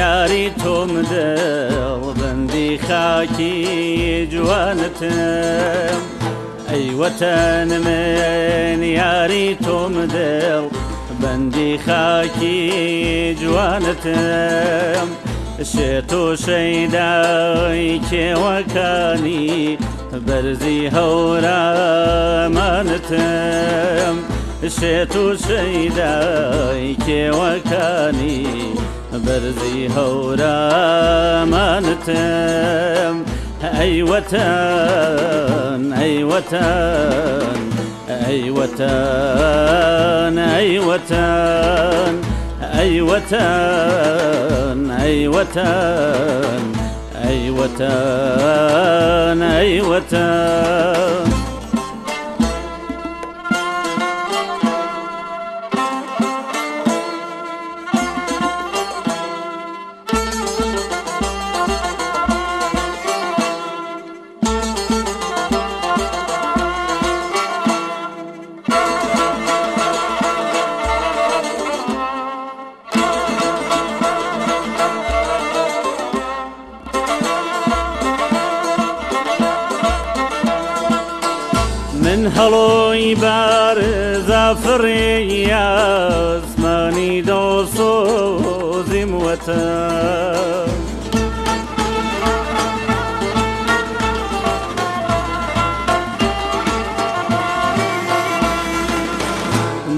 یاری تۆم دڵ بەندی خاکی جوانتم ئەی وەتەن من یاری تۆم دڵ بەندی خاکی جوانتم شێت و شەیدای کێوەکانی بەرزی هەورامانتم شێت و شەیدای کێوەکانی بەرزی هەورامانتم ئەیوەتەن ئەیوەتەن ئەیوەتەن ئەیوەتەن ئەیوەتەن ئەیوەتەن ئەیوەتەن ئەیوەتەن حلوی بر زفری از منی دو سوزیم وطن.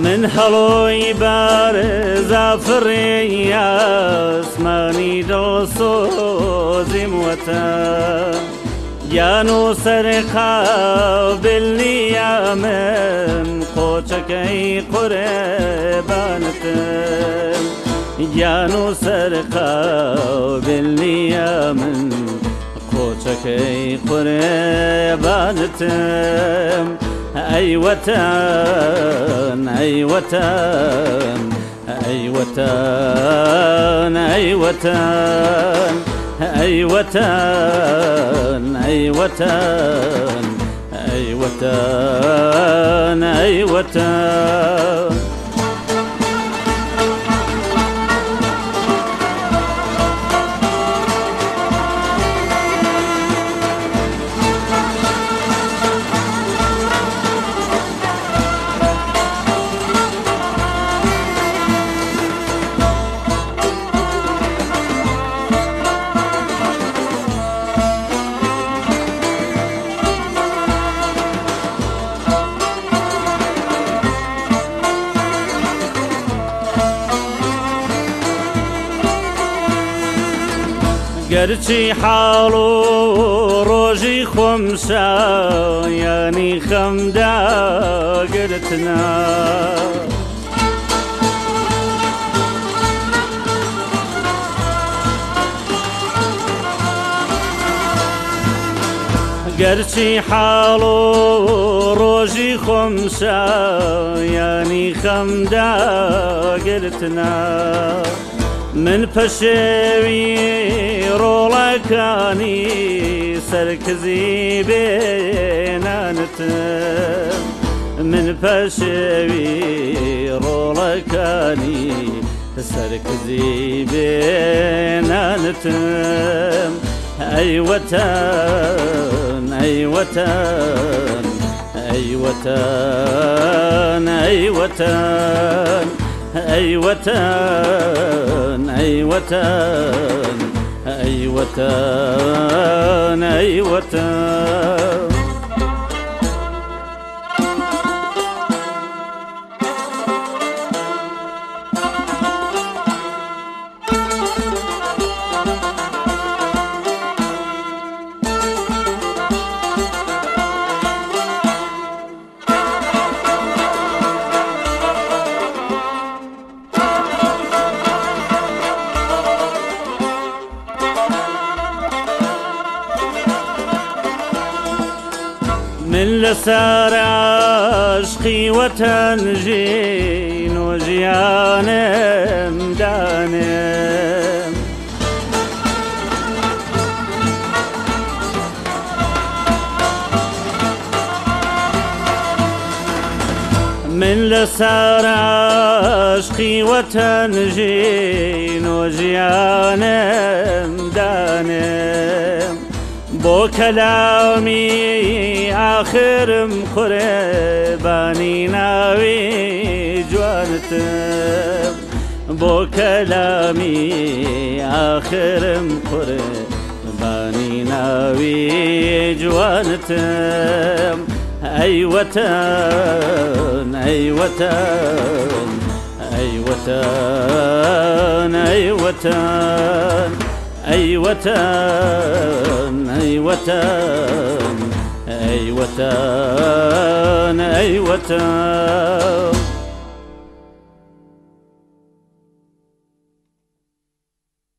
من حلوی بر زفری از منی دو سوزیم وطن. يانو نوسر بلي يا من قوتك اي قربانتم يا نوسر قابلني يا من قوتك اي قربانتم اي وطن اي وطن اي وطن اي وطن. أيوة أيوة أيوة أيوة, گەرچی حاڵ و ڕۆژی خۆمشا ینی خەمدا گرتنا گەرچی حاڵ و ڕۆژی خۆمشا ینی خەمدا گرتنا من پشوی رولکانی سرکزی بینانت من پشوی رولکانی سرکزی بینانت ای وطن ای وطن ای وطن ای وطن ای وطن. أيوتان أيوتان أيوتان أيوتان من لسار عشقي وتنجين وجيانم دانم من لسار عشقي وتنجين وجيانم دانم بو کلامی آخرم خوره بانی ناوی جوانتم. بو کلامی آخرم خوره بانی ناوی جوانتم. ای وطن ای وطن ای وطن ای وطن. أي وتان أي وتان أي وتان أي